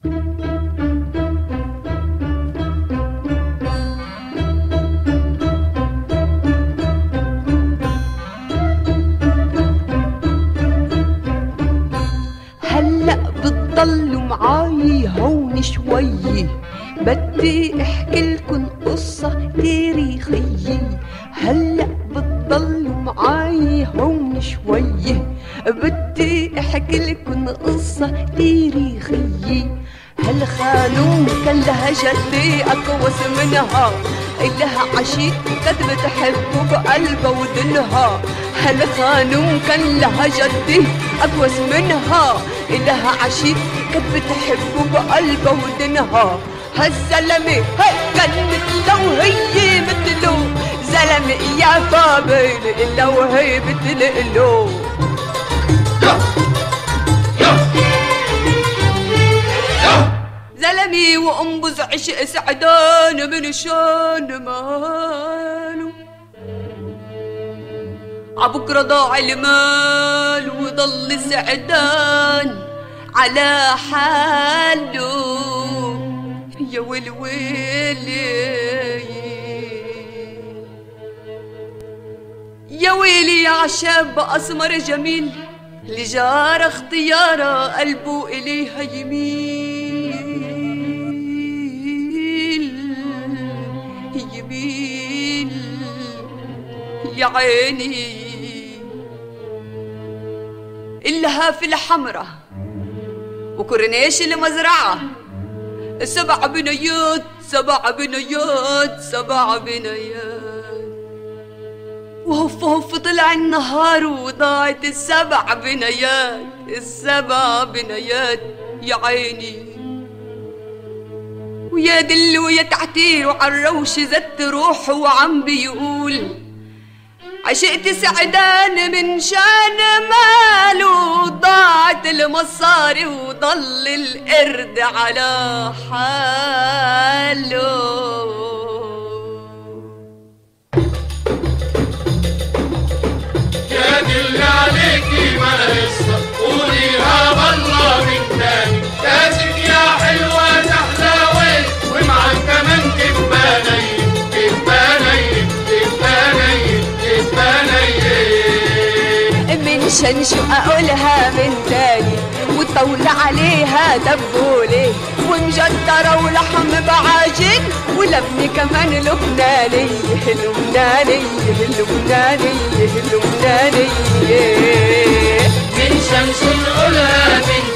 هلأ بتضلوا معاي هون شوي بدي أحكي لكم قصة تاريخية. هلأ بتضلوا معاي هون شوي بدي أحكي لكم قصة تاريخية. هالخانوم كان لها جدي؟ أقوس منها. إلها عشيق قد بتحبه بقلبها ودنها. هالخانوم كان لها جدي؟ أقوس منها. إلها عشيق قد بتحبه بقلبها ودنها. هالزلمة هاي كان مثله وهي مثله زلمة يا فابل إلا وهي مثله وانبز عشق سعدان من شان ماله. عبكرة ضاع المال وضل سعدان على حاله. يا ويل ويل يا ويلي يا شاب أسمر جميل لجار اختياره قلبه إليها يميل. يا عيني إلها في الحمرة وكورنيش المزرعة. سبع بنيات سبع بنيات سبع بنيات. وهف هف طلع النهار وضاعت السبع بنيات السبع بنيات يا عيني. ويا دل ويا تعتير وعالروش زت روحه وعم بيقول عشقت سعدان من شان ماله ضاعت المصاري وضل القرد على حاله. يا دل عليكي ما من شان شو أقولها من تاني وطول عليها دبولي ومجدرة ولحم بعاجن ولبني كمان لبناني. لبناني لبناني لبناني. من شمس نقولها من